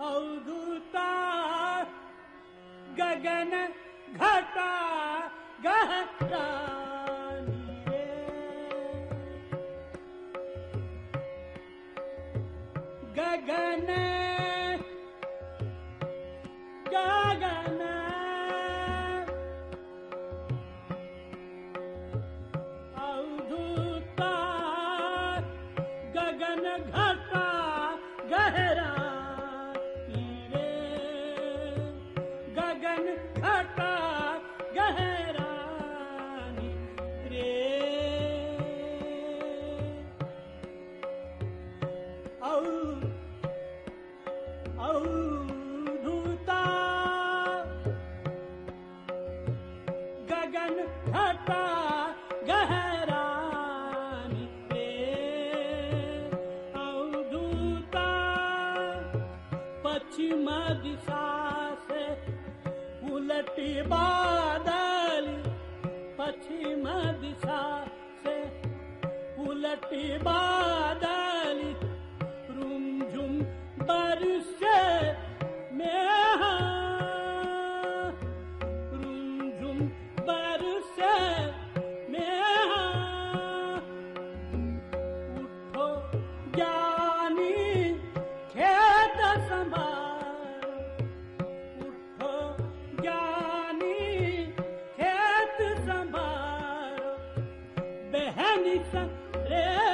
अवधूता गगन घटा गहता। गरा दूता पश्चिम दिशाली बाद पश्चिम दिशा Hanifa, Le eh,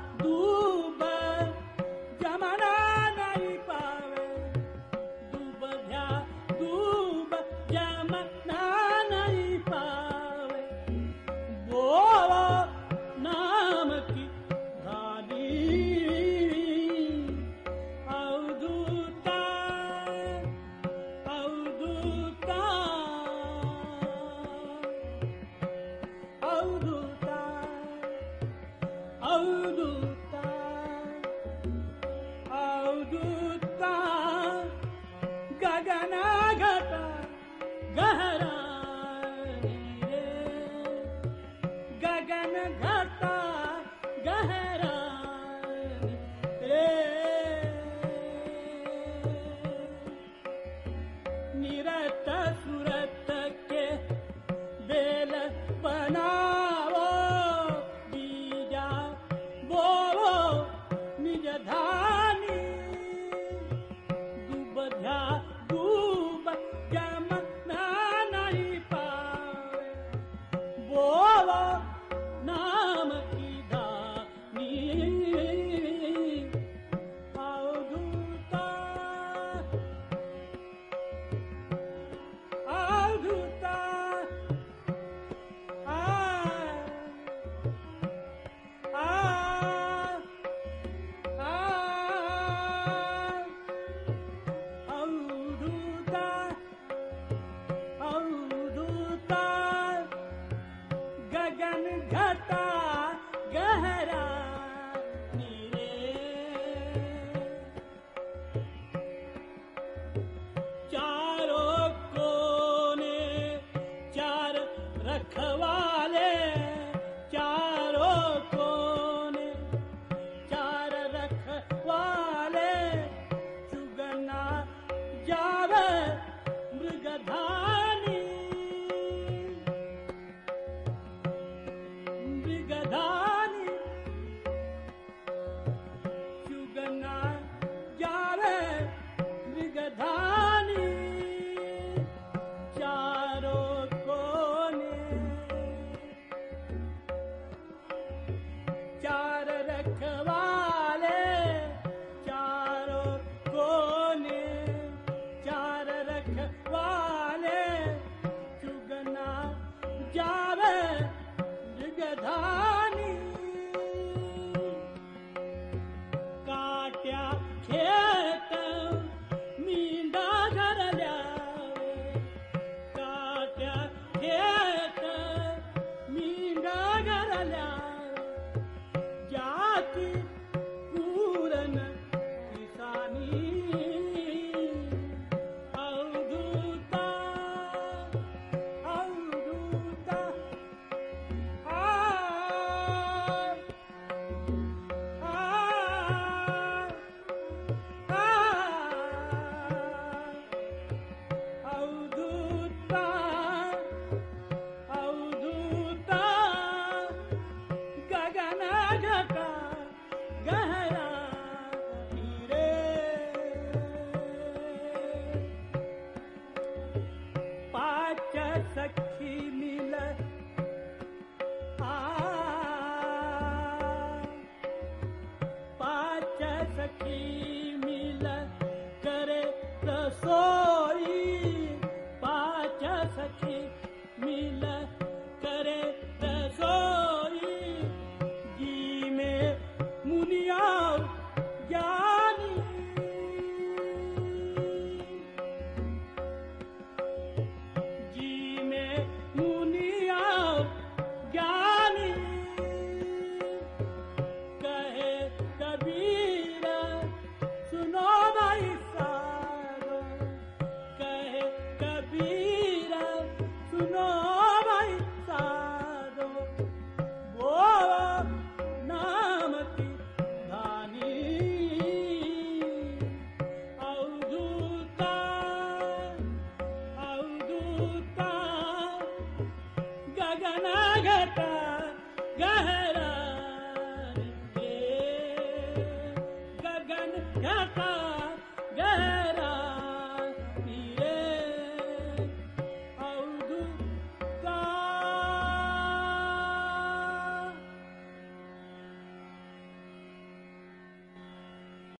गहन घटा गहन